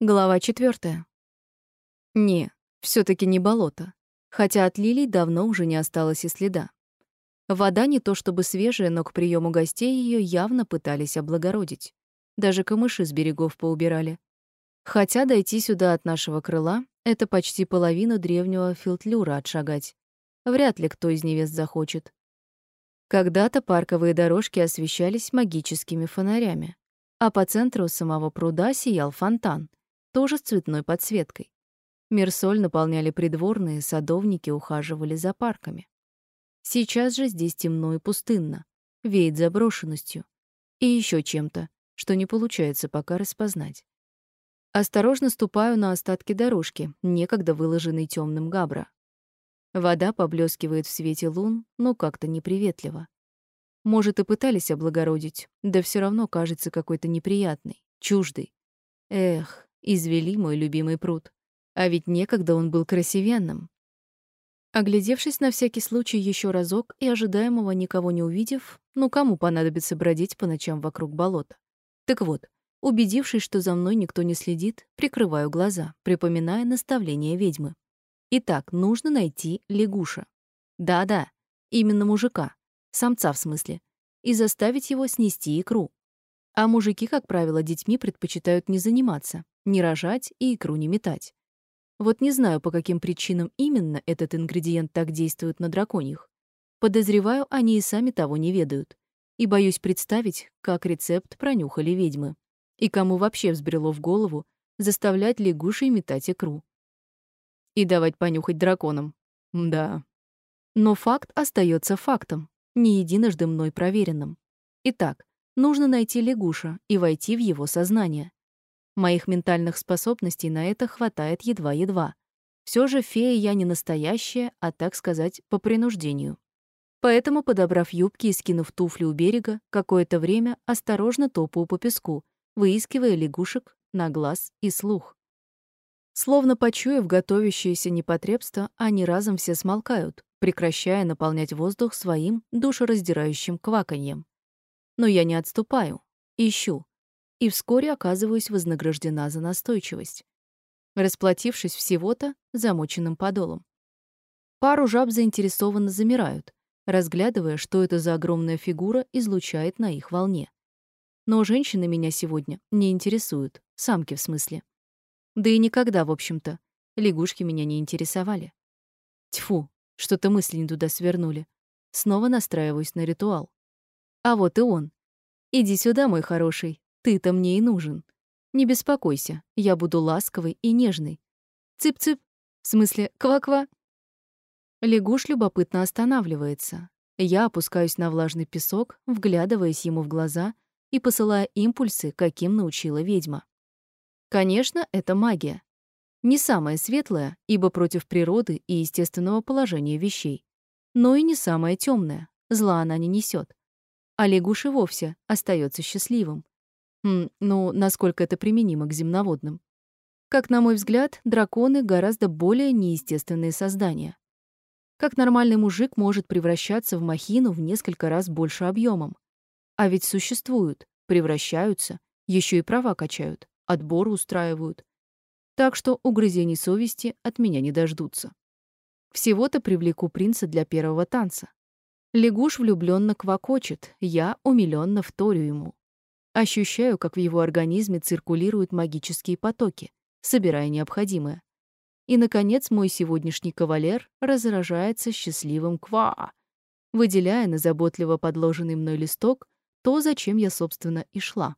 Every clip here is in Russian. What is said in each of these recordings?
Глава четвертая. Не, все таки не болото. Хотя от лилий давно уже не осталось и следа. Вода не то чтобы свежая, но к приему гостей ее явно пытались облагородить. Даже камыши с берегов поубирали. Хотя дойти сюда от нашего крыла — это почти половину древнего филтлюра отшагать. Вряд ли кто из невест захочет. Когда-то парковые дорожки освещались магическими фонарями, а по центру самого пруда сиял фонтан — тоже с цветной подсветкой. Мирсоль наполняли придворные, садовники ухаживали за парками. Сейчас же здесь темно и пустынно, веет заброшенностью и еще чем-то, что не получается пока распознать. Осторожно ступаю на остатки дорожки, некогда выложенной темным габра. Вода поблескивает в свете лун, но как-то неприветливо. Может, и пытались облагородить, да все равно кажется какой-то неприятный, чуждый. Эх, Извели мой любимый пруд. А ведь некогда он был красивенным. Оглядевшись на всякий случай еще разок и ожидаемого никого не увидев, ну кому понадобится бродить по ночам вокруг болота? Так вот, убедившись, что за мной никто не следит, прикрываю глаза, припоминая наставление ведьмы. Итак, нужно найти лягуша. Да-да, именно мужика, самца в смысле, и заставить его снести икру. А мужики, как правило, детьми предпочитают не заниматься, не рожать и икру не метать. Вот не знаю, по каким причинам именно этот ингредиент так действует на драконьих. Подозреваю, они и сами того не ведают. И боюсь представить, как рецепт пронюхали ведьмы. И кому вообще взбрело в голову заставлять лягушей метать икру. И давать понюхать драконам. Да. Но факт остается фактом, не единожды мной проверенным. Итак, нужно найти лягуша и войти в его сознание. Моих ментальных способностей на это хватает едва-едва. Все же фея я не настоящая, а, так сказать, по принуждению. Поэтому, подобрав юбки и скинув туфли у берега, какое-то время осторожно топаю по песку, выискивая лягушек на глаз и слух. Словно почуяв готовящееся непотребство, они разом все смолкают, прекращая наполнять воздух своим душераздирающим кваканьем. Но я не отступаю, ищу, и вскоре оказываюсь вознаграждена за настойчивость, расплатившись всего-то замоченным подолом. Пару жаб заинтересованно замирают, разглядывая, что это за огромная фигура излучает на их волне. Но женщины меня сегодня не интересуют, самки в смысле. Да и никогда, в общем-то, лягушки меня не интересовали. Тьфу, что-то мысли не туда свернули. Снова настраиваюсь на ритуал. А вот и он. Иди сюда, мой хороший, ты-то мне и нужен. Не беспокойся, я буду ласковой и нежной. Цып-цып, в смысле ква-ква. Лягуш любопытно останавливается. Я опускаюсь на влажный песок, вглядываясь ему в глаза и посылая импульсы, каким научила ведьма. Конечно, это магия. Не самая светлая, ибо против природы и естественного положения вещей. Но и не самая темная, зла она не несет. А лягуш и вовсе остается счастливым. Хм, ну, насколько это применимо к земноводным? Как на мой взгляд, драконы гораздо более неестественные создания. Как нормальный мужик может превращаться в махину в несколько раз больше объемом? А ведь существуют, превращаются, еще и права качают, отборы устраивают. Так что угрызений совести от меня не дождутся. Всего-то привлеку принца для первого танца. Лягуш влюбленно квакочет, я умилённо вторю ему. Ощущаю, как в его организме циркулируют магические потоки, собирая необходимое. И, наконец, мой сегодняшний кавалер разражается счастливым «ква», выделяя на заботливо подложенный мной листок то, зачем я, собственно, и шла.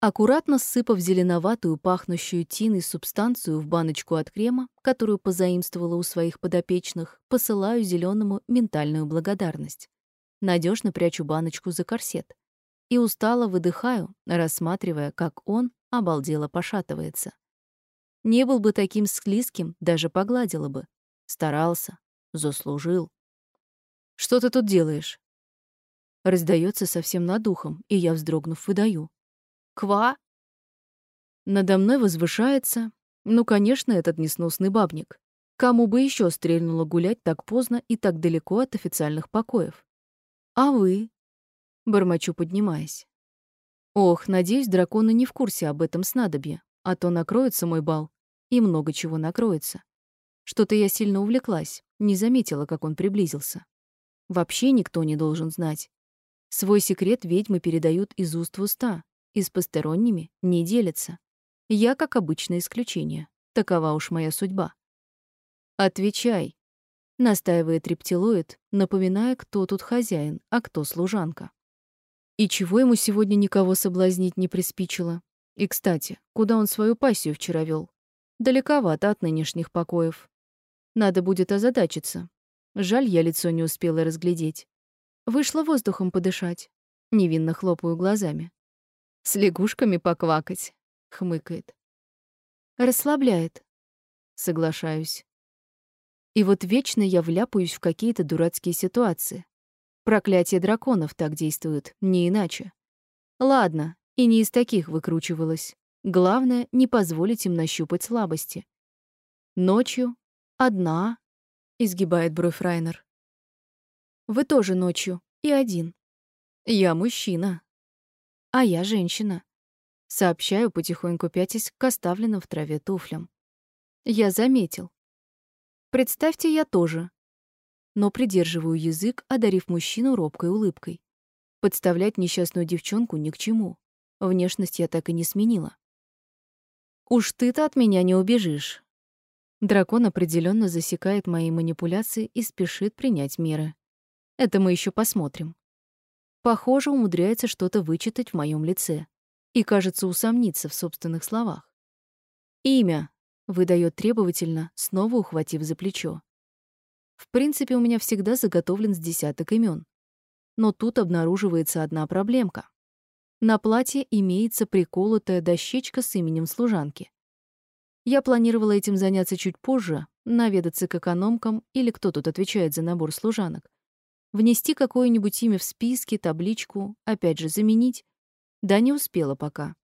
Аккуратно сыпав зеленоватую, пахнущую тиной субстанцию в баночку от крема, которую позаимствовала у своих подопечных, посылаю зеленому ментальную благодарность. Надежно прячу баночку за корсет и устало выдыхаю, рассматривая, как он обалдело пошатывается. Не был бы таким склизким, даже погладила бы. Старался, заслужил. «Что ты тут делаешь?» Раздается совсем над ухом, и я, вздрогнув, выдаю. «Ква?» Надо мной возвышается, ну, конечно, этот несносный бабник. Кому бы еще стрельнуло гулять так поздно и так далеко от официальных покоев? А вы? Бормочу, поднимаясь. Ох, надеюсь, драконы не в курсе об этом снадобье. а то накроется мой бал, и много чего накроется. Что-то я сильно увлеклась, не заметила, как он приблизился. Вообще никто не должен знать. Свой секрет ведьмы передают из уст в уста, и с посторонними не делятся. Я, как обычное исключение. Такова уж моя судьба. «Отвечай», — настаивает рептилоид, напоминая, кто тут хозяин, а кто служанка. И чего ему сегодня никого соблазнить не приспичило? И, кстати, куда он свою пассию вчера вел? Далековато от нынешних покоев. Надо будет озадачиться. Жаль, я лицо не успела разглядеть. Вышла воздухом подышать. Невинно хлопаю глазами. С лягушками поквакать, хмыкает. Расслабляет. Соглашаюсь. И вот вечно я вляпаюсь в какие-то дурацкие ситуации. Проклятие драконов так действует, не иначе. Ладно, и не из таких выкручивалась. Главное — не позволить им нащупать слабости. Ночью, одна, — изгибает бровь Райнер. Вы тоже ночью, и один. Я мужчина. А я женщина. Сообщаю, потихоньку пятясь к оставленным в траве туфлям. Я заметил. Представьте, я тоже. Но придерживаю язык, одарив мужчину робкой улыбкой. Подставлять несчастную девчонку ни к чему. Внешность я так и не сменила. Уж ты-то от меня не убежишь. Дракон определенно засекает мои манипуляции и спешит принять меры. Это мы еще посмотрим. Похоже, умудряется что-то вычитать в моем лице и, кажется, усомниться в собственных словах. Имя, выдает требовательно, снова ухватив за плечо. В принципе, у меня всегда заготовлен с десяток имен. Но тут обнаруживается одна проблемка. На платье имеется приколотая дощечка с именем служанки. Я планировала этим заняться чуть позже, наведаться к экономкам или кто тут отвечает за набор служанок. Внести какое-нибудь имя в списки, табличку, опять же, заменить. Да не успела пока.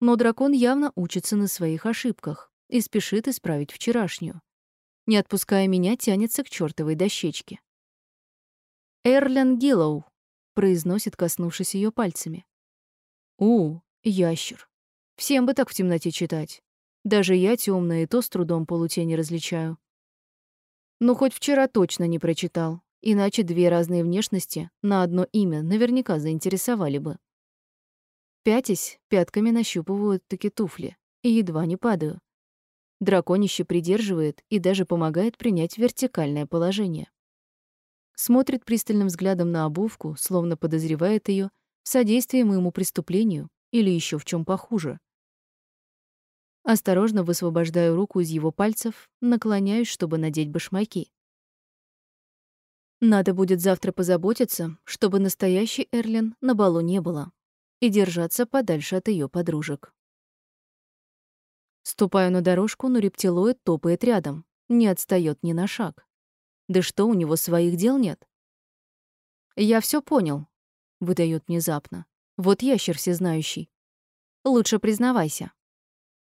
Но дракон явно учится на своих ошибках и спешит исправить вчерашнюю. Не отпуская меня, тянется к чёртовой дощечке. «Эрлен Гиллоу», — произносит, коснувшись ее пальцами. «У, ящер. Всем бы так в темноте читать. Даже я темная и то с трудом полутени различаю. Ну, хоть вчера точно не прочитал, иначе две разные внешности на одно имя наверняка заинтересовали бы. Пятясь, пятками нащупывают таки туфли и едва не падаю. Драконище придерживает и даже помогает принять вертикальное положение. Смотрит пристальным взглядом на обувку, словно подозревает ее в содействии моему преступлению или еще в чем похуже. Осторожно высвобождаю руку из его пальцев, наклоняюсь, чтобы надеть башмаки. Надо будет завтра позаботиться, чтобы настоящий Эрлин на балу не было, и держаться подальше от ее подружек. Ступаю на дорожку, но рептилоид топает рядом, не отстает ни на шаг. Да что, у него своих дел нет? Я все понял, выдает внезапно. Вот ящер всезнающий. Лучше признавайся.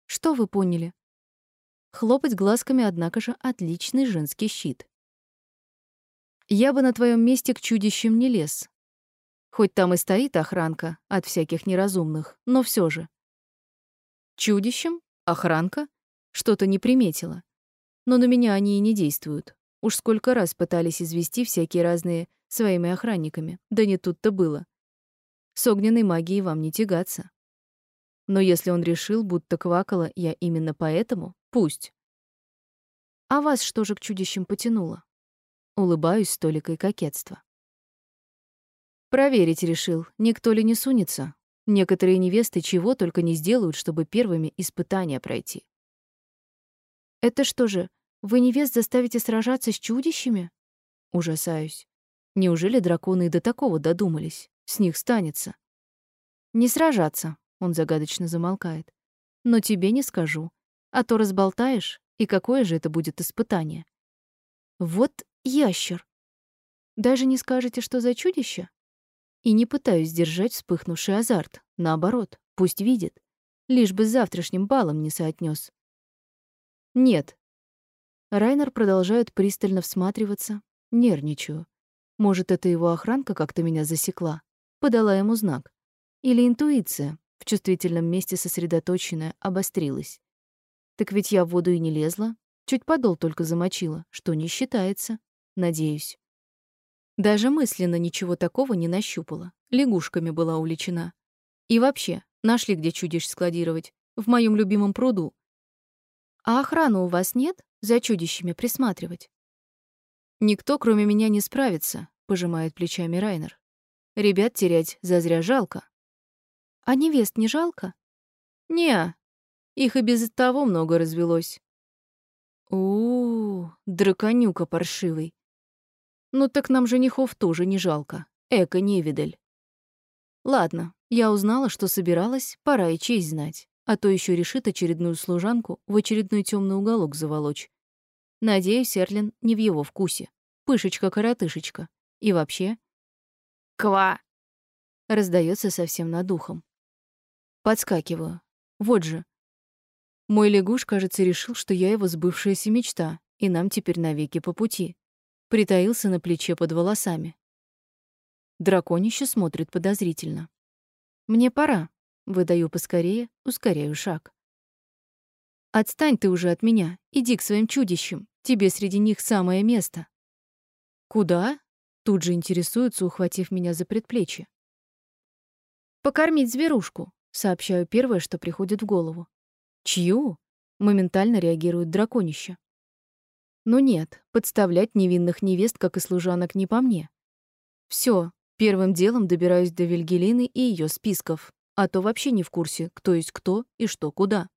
Что вы поняли? Хлопать глазками, однако же, отличный женский щит. Я бы на твоем месте к чудищам не лез. Хоть там и стоит охранка от всяких неразумных, но все же. Чудищем? Охранка? Что-то не приметила. Но на меня они и не действуют. Уж сколько раз пытались извести всякие разные своими охранниками. Да не тут-то было. С огненной магией вам не тягаться. Но если он решил, будто квакала я именно поэтому, пусть. А вас что же к чудищам потянуло? Улыбаюсь с толикой кокетства. Проверить решил, никто ли не сунется, Некоторые невесты чего только не сделают, чтобы первыми испытания пройти. «Это что же, вы невест заставите сражаться с чудищами?» Ужасаюсь. Неужели драконы и до такого додумались? С них станется. «Не сражаться», — он загадочно замолкает. «Но тебе не скажу. А то разболтаешь, и какое же это будет испытание?» «Вот ящер. Даже не скажете, что за чудище?» И не пытаюсь сдержать вспыхнувший азарт. Наоборот, пусть видит. Лишь бы с завтрашним балом не соотнес. Нет. Райнер продолжает пристально всматриваться. Нервничаю. Может, это его охранка как-то меня засекла? Подала ему знак. Или интуиция, в чувствительном месте сосредоточенная, обострилась. Так ведь я в воду и не лезла, чуть подол только замочила, что не считается, надеюсь. Даже мысленно ничего такого не нащупала, лягушками была увлечена. И вообще, нашли где чудищ складировать, в моем любимом пруду. А охрану у вас нет, за чудищами присматривать? Никто, кроме меня, не справится, пожимает плечами Райнер. Ребят терять зазря жалко. А невест не жалко? Не, их и без того много развелось. У, -у, -у драконюка паршивый. Ну так нам женихов тоже не жалко. Эко невидаль. Ладно, я узнала, что собиралась, пора и честь знать. А то еще решит очередную служанку в очередной темный уголок заволочь. Надеюсь, Эрлин не в его вкусе. Пышечка-коротышечка. И вообще... «Ква!» Раздается совсем над ухом. Подскакиваю. Вот же. Мой лягуш, кажется, решил, что я его сбывшаяся мечта, и нам теперь навеки по пути. Притаился на плече под волосами. Драконище смотрит подозрительно. «Мне пора», — выдаю поскорее, ускоряю шаг. «Отстань ты уже от меня, иди к своим чудищам, тебе среди них самое место». «Куда?» — тут же интересуется, ухватив меня за предплечье. «Покормить зверушку», — сообщаю первое, что приходит в голову. «Чью?» — моментально реагирует драконище. «Ну нет, подставлять невинных невест, как и служанок, не по мне. Все, Первым делом добираюсь до Вильгелины и ее списков, а то вообще не в курсе, кто есть кто и что куда.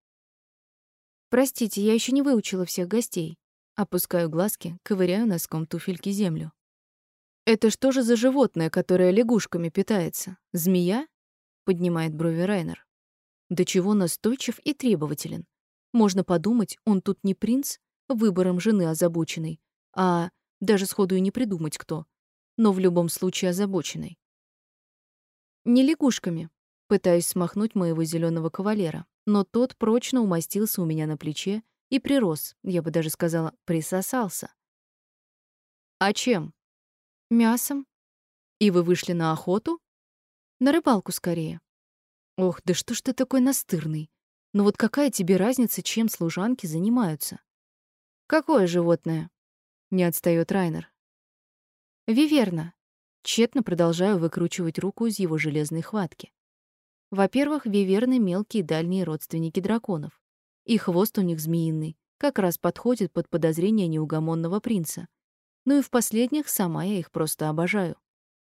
Простите, я еще не выучила всех гостей. Опускаю глазки, ковыряю носком туфельки землю. Это что же за животное, которое лягушками питается? Змея? Поднимает брови Райнер. До чего настойчив и требователен. Можно подумать, он тут не принц, выбором жены озабоченный, а даже сходу и не придумать кто но в любом случае озабоченной. Не лягушками, пытаюсь смахнуть моего зеленого кавалера, но тот прочно умостился у меня на плече и прирос, я бы даже сказала, присосался. А чем? Мясом. И вы вышли на охоту? На рыбалку скорее. Ох, да что ж ты такой настырный? Ну вот какая тебе разница, чем служанки занимаются? Какое животное? Не отстаёт Райнер. Виверна. Тщетно продолжаю выкручивать руку из его железной хватки. Во-первых, виверны — мелкие дальние родственники драконов. И хвост у них змеиный, как раз подходит под подозрение неугомонного принца. Ну и в последних сама я их просто обожаю.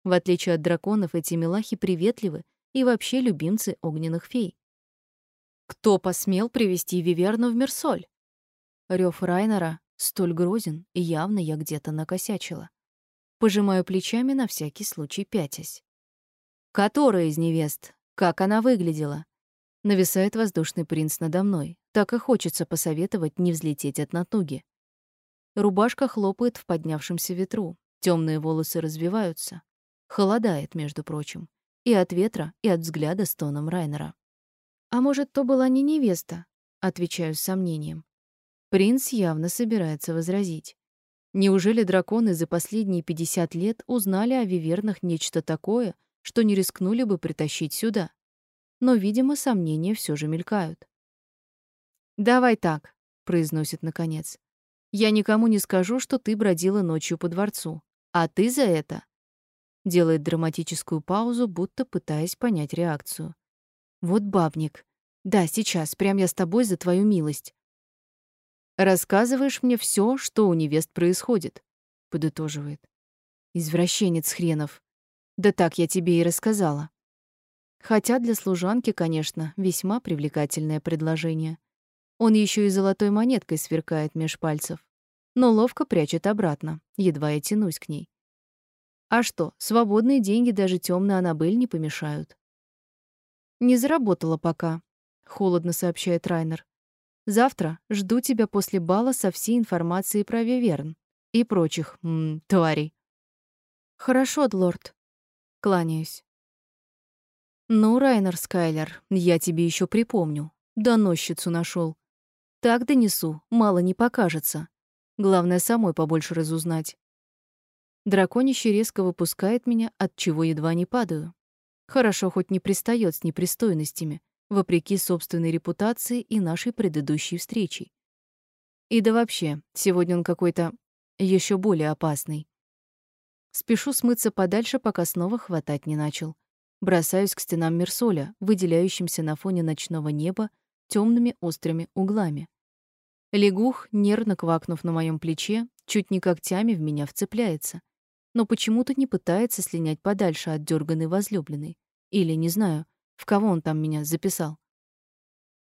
В отличие от драконов, эти милахи приветливы и вообще любимцы огненных фей. Кто посмел привести Виверну в Мерсоль? Рёв Райнера столь грозен, и явно я где-то накосячила. Пожимаю плечами на всякий случай пятясь. «Которая из невест? Как она выглядела?» Нависает воздушный принц надо мной. Так и хочется посоветовать не взлететь от натуги. Рубашка хлопает в поднявшемся ветру. Темные волосы развиваются. Холодает, между прочим. И от ветра, и от взгляда с тоном Райнера. «А может, то была не невеста?» Отвечаю с сомнением. Принц явно собирается возразить. Неужели драконы за последние 50 лет узнали о вивернах нечто такое, что не рискнули бы притащить сюда? Но, видимо, сомнения все же мелькают. «Давай так», — произносит наконец. «Я никому не скажу, что ты бродила ночью по дворцу. А ты за это...» Делает драматическую паузу, будто пытаясь понять реакцию. «Вот бабник. Да, сейчас, прям я с тобой за твою милость. Рассказываешь мне все, что у невест происходит, подытоживает. Извращенец хренов. Да так я тебе и рассказала. Хотя для служанки, конечно, весьма привлекательное предложение. Он еще и золотой монеткой сверкает меж пальцев, но ловко прячет обратно, едва я тянусь к ней. А что, свободные деньги даже темной Аннабель не помешают. Не заработала пока, холодно сообщает Райнер. Завтра жду тебя после бала со всей информацией про Виверн и прочих м, тварей. Хорошо, лорд. Кланяюсь. Ну, Райнер Скайлер, я тебе еще припомню. Доносчицу нашел. Так донесу, мало не покажется. Главное, самой побольше разузнать. Драконище резко выпускает меня, от чего едва не падаю. Хорошо хоть не пристает с непристойностями, вопреки собственной репутации и нашей предыдущей встрече. И да вообще, сегодня он какой-то еще более опасный. Спешу смыться подальше, пока снова хватать не начал. Бросаюсь к стенам Мерсоля, выделяющимся на фоне ночного неба темными острыми углами. Лягух, нервно квакнув на моем плече, чуть не когтями в меня вцепляется, но почему-то не пытается слинять подальше от дерганой возлюбленной. Или, не знаю, в кого он там меня записал.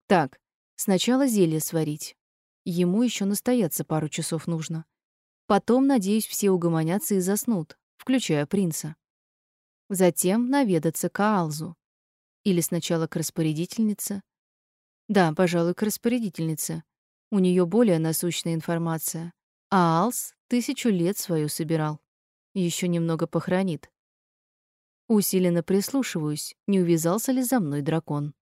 Так, сначала зелье сварить. Ему еще настояться пару часов нужно. Потом, надеюсь, все угомонятся и заснут, включая принца. Затем наведаться к Аалзу. Или сначала к распорядительнице. Да, пожалуй, к распорядительнице. У нее более насущная информация. А Алс тысячу лет свою собирал. Еще немного похоронит. Усиленно прислушиваюсь, не увязался ли за мной дракон.